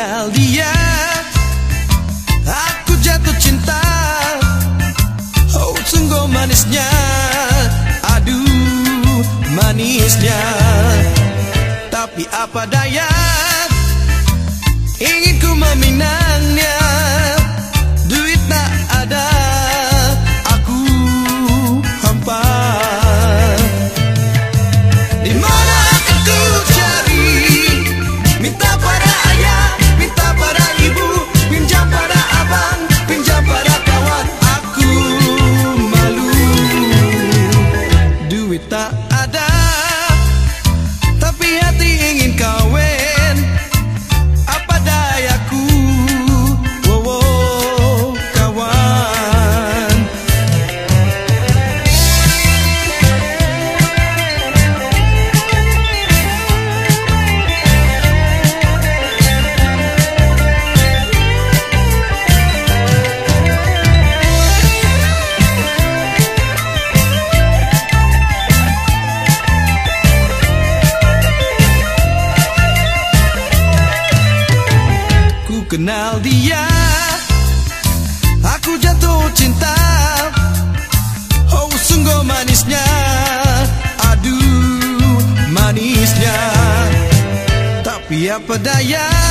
kenal dia. Aku jatuh cinta. Oh sungguh manisnya. Aduh manisnya. Tapi apa daya Ingin ku meminang kenal dia. Aku jatuh cinta. Oh sungguh manisnya. Aduh manisnya. Tapi apa daya?